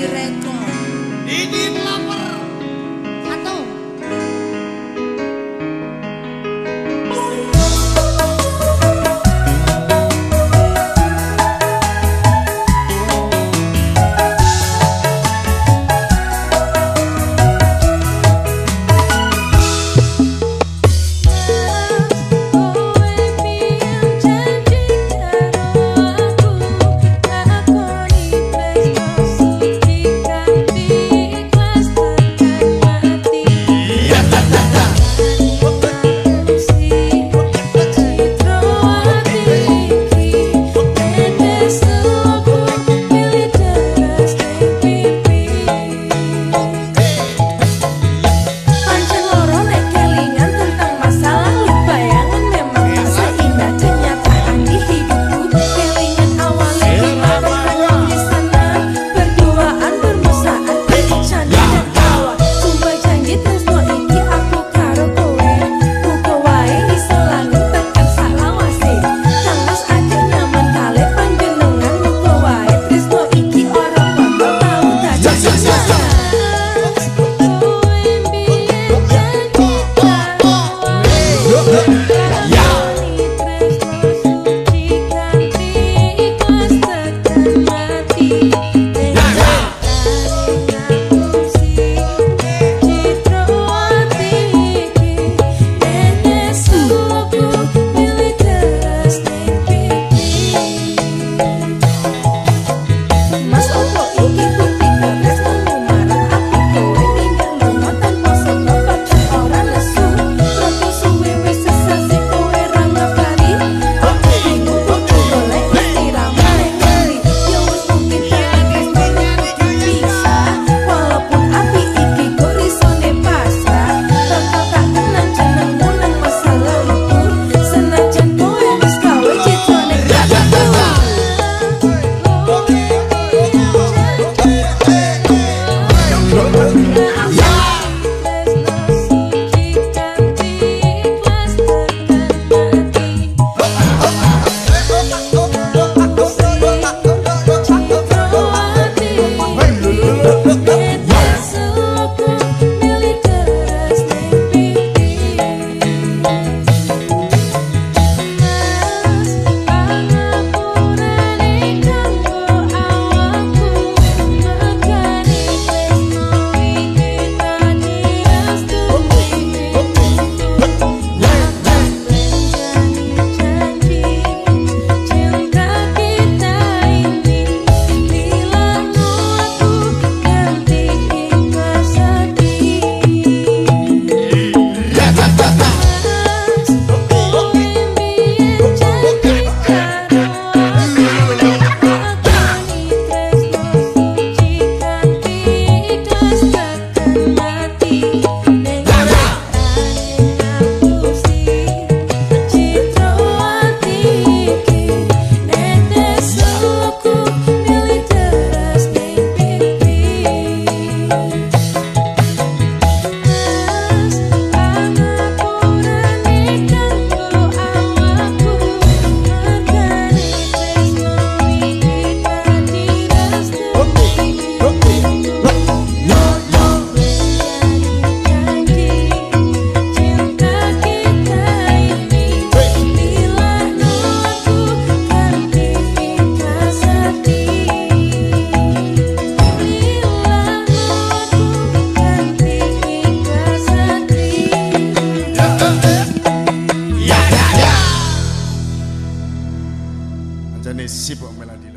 jenis meladi